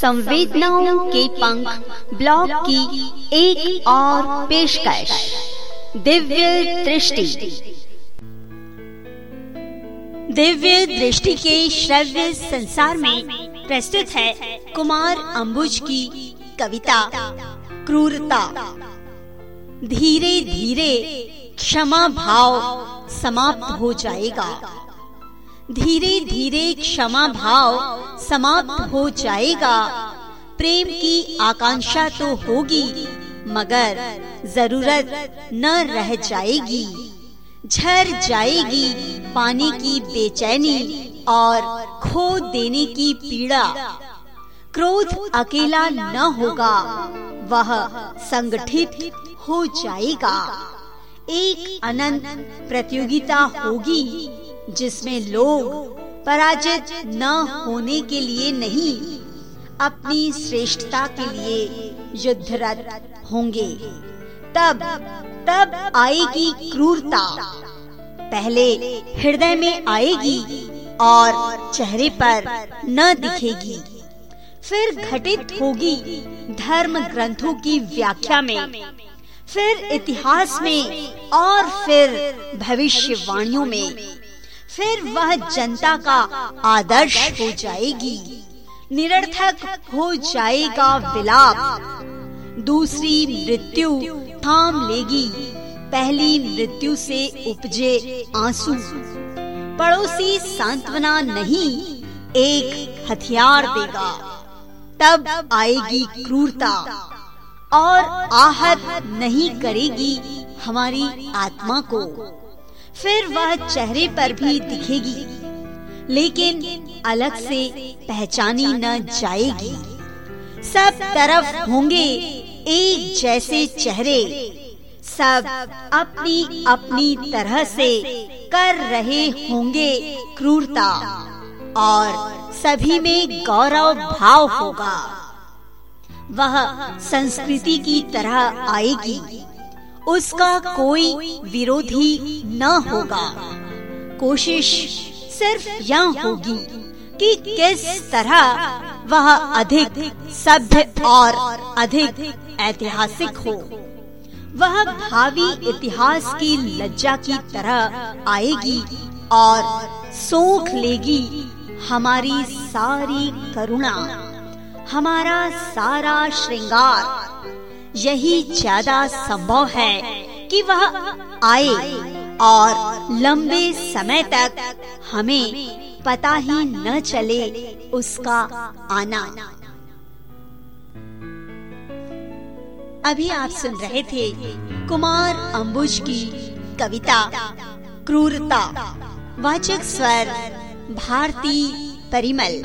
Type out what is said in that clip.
संवेदनाओं के पंख ब्लॉग की एक और पेशकश। दिव्य दृष्टि। दिव्य दृष्टि के श्रव्य संसार में प्रस्तुत है कुमार अंबुज की कविता, क्रूरता। धीरे धीरे क्षमा भाव समाप्त हो जाएगा। धीरे धीरे क्षमा भाव समाप्त हो जाएगा। प्रेम की आकांक्षा तो होगी, मगर ज़रूरत न रह जाएगी। झर जाएगी पानी की बेचैनी और खो देने की पीड़ा। क्रोध अकेला न होगा, वह संगठित हो जाएगा। एक अनंत प्रतियोगिता होगी। जिसमें लोग पराजित न होने के लिए नहीं, अपनी श्रेष्ठता के लिए युद्धरत होंगे। तब तब आएगी क्रूरता। पहले हृदय में आएगी और चेहरे पर न दिखेगी। फिर घटित होगी धर्म ग्रंथों की व्याख्या में। फिर इतिहास में और फिर भविष्यवाणियों में। फिर वह जनता का आदर्श हो जाएगी। निरर्थक हो जाएगा विलाप। दूसरी मृत्यु थाम लेगी। पहली मृत्यु से उपजे आँसू। पड़ोसी सांत्वना नहीं, एक हथियार देगा। तब आएगी क्रूरता। और आहत नहीं करेगी हमारी आत्मा को। फिर वह चेहरे पर भी दिखेगी। लेकिन अलग से पहचानी न जाएगी। सब तरफ़ होंगे एक जैसे चेहरे। सब अपनी अपनी तरह से कर रहे होंगे क्रूरता। और सभी में गौरव भाव होगा। वह संस्कृति की तरह आएगी। उसका कोई विरोधी न होगा। कोशिश सिर्फ़ यह होगी कि किस तरह वह अधिक सभ्य और अधिक ऐतिहासिक हो। वह भावी इतिहास की लज्जा की तरह आएगी और सोख लेगी हमारी सारी करुणा, हमारा सारा श्रृंगार। यही ज़्यादा संभव है कि वह आए और लंबे समय तक हमें पता ही न चले उसका आना। अभी आप सुन रहे थे कुमार अंबुज की कविता, क्रूरता, वाचक स्वर, भारती परिमल।